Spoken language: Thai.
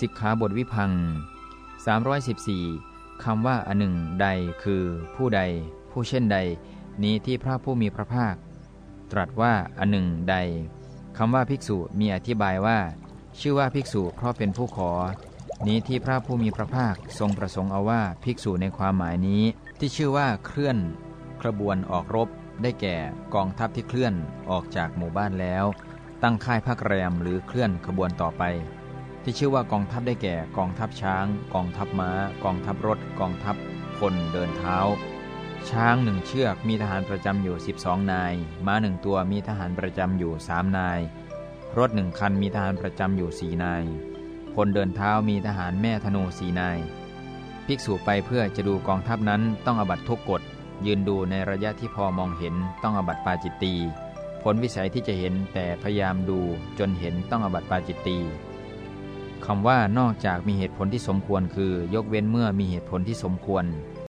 สิกขาบทวิพัง314คำว่าอันหนึ่งใดคือผู้ใด ผู้เช่นใด นี้ที่พระผู้มีพระภาค ตรัสว่าอันหนึ่งใดคำว่าภิกษุมีอธิบายว่า ชื่อว่าภิกษุเพราะเป็นผู้ขอ นี้ที่พระผู้มีพระภาคทรงประสงค์เอาว่าภิกษุในความหมายนี้ ที่ชื่อว่าเคลื่อนกระบวนออกรบ ได้แก่กองทัพที่เคลื่อนออกจากหมู่บ้านแล้ว ตั้งค่ายพักแรมหรือเคลื่อนขบวนต่อไป ที่ชื่อว่ากองทัพได้แก่กองทัพช้าง กองทัพม้า กองทัพรถ กองทัพคนเดินเท้า ช้างหนึ่งเชือกมีทหารประจำอยู่ 12 นาย ม้าหนึ่งตัวมีทหารประจำอยู่3นาย รถหนึ่งคันมีทหารประจำอยู่4นาย คนเดินเท้ามีทหารแม่ธนูสีนาย ภิกษุไปเพื่อจะดูกองทัพนั้นต้องอบัตทุกกฎ ยืนดูในระยะที่พอมองเห็นต้องอบัตปาจิตตีผลวิสัยที่จะเห็นแต่พยายามดูจนเห็นต้องอบัตปาจิตตี คำว่านอกจากมีเหตุผลที่สมควรคือ ยกเว้นเมื่อมีเหตุผลที่สมควร